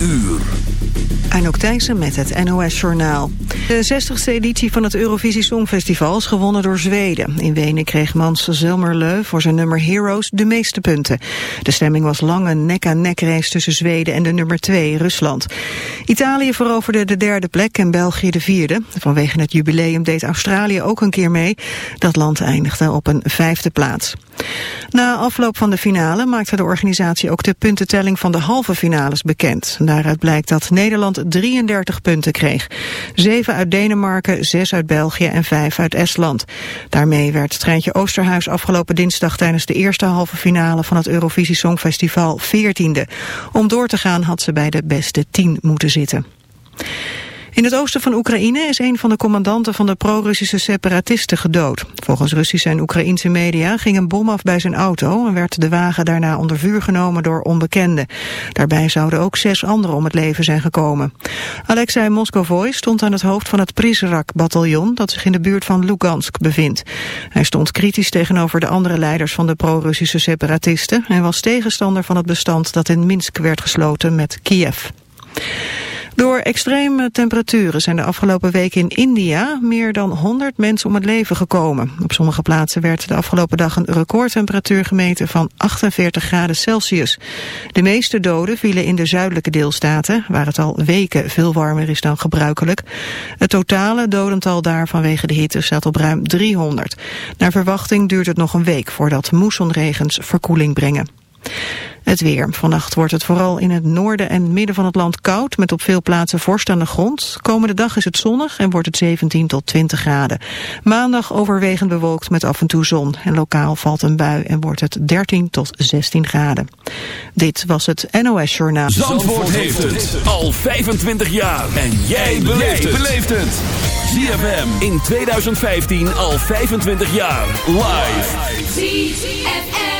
uur. Anouk Thijssen met het NOS-journaal. De 60ste editie van het Eurovisie Songfestival is gewonnen door Zweden. In Wenen kreeg Mans Zelmerleu voor zijn nummer Heroes de meeste punten. De stemming was lang een nek-aan-nek race tussen Zweden en de nummer 2, Rusland. Italië veroverde de derde plek en België de vierde. Vanwege het jubileum deed Australië ook een keer mee. Dat land eindigde op een vijfde plaats. Na afloop van de finale maakte de organisatie ook de puntentelling van de halve finales bekend. Daaruit blijkt dat Nederland 33 punten kreeg. Zeven uit Denemarken, zes uit België en vijf uit Estland. Daarmee werd Treintje Oosterhuis afgelopen dinsdag tijdens de eerste halve finale van het Eurovisie Songfestival 14e. Om door te gaan had ze bij de beste 10 moeten zitten. In het oosten van Oekraïne is een van de commandanten van de pro-Russische separatisten gedood. Volgens Russische en Oekraïnse media ging een bom af bij zijn auto en werd de wagen daarna onder vuur genomen door onbekenden. Daarbij zouden ook zes anderen om het leven zijn gekomen. Alexei Moskovoi stond aan het hoofd van het Prizrak-bataljon dat zich in de buurt van Lugansk bevindt. Hij stond kritisch tegenover de andere leiders van de pro-Russische separatisten en was tegenstander van het bestand dat in Minsk werd gesloten met Kiev. Door extreme temperaturen zijn de afgelopen weken in India meer dan 100 mensen om het leven gekomen. Op sommige plaatsen werd de afgelopen dag een recordtemperatuur gemeten van 48 graden Celsius. De meeste doden vielen in de zuidelijke deelstaten, waar het al weken veel warmer is dan gebruikelijk. Het totale dodental daar vanwege de hitte staat op ruim 300. Naar verwachting duurt het nog een week voordat moessonregens verkoeling brengen. Het weer. Vannacht wordt het vooral in het noorden en midden van het land koud... met op veel plaatsen vorst aan de grond. Komende dag is het zonnig en wordt het 17 tot 20 graden. Maandag overwegend bewolkt met af en toe zon. En lokaal valt een bui en wordt het 13 tot 16 graden. Dit was het NOS Journaal. Zandvoort, heeft het al 25 jaar. En jij beleeft het. ZFM in 2015 al 25 jaar. Live.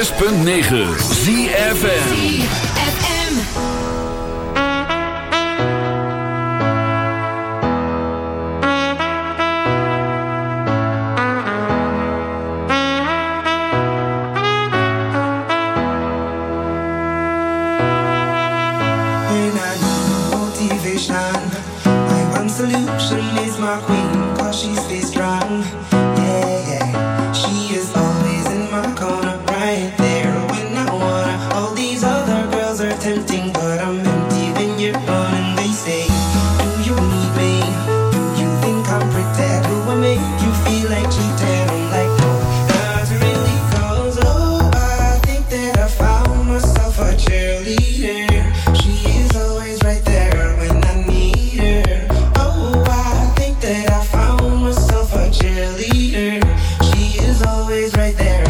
106.9 ZFN there.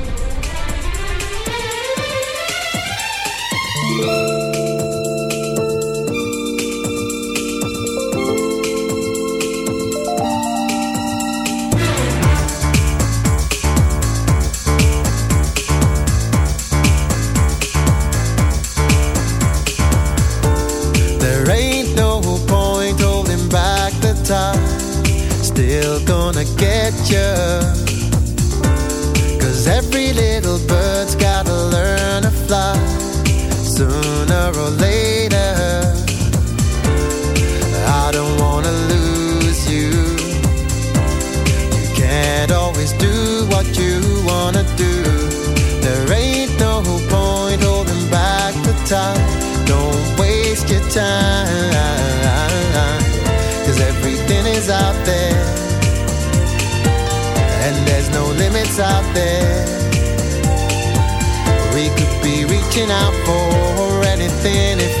minute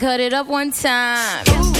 cut it up one time. Ooh.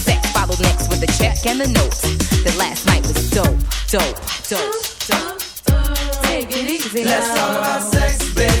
Kleenex with a check and the notes, That last night was dope, dope, dope, dope. Take it easy. Let's talk about sex, baby.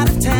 out of town.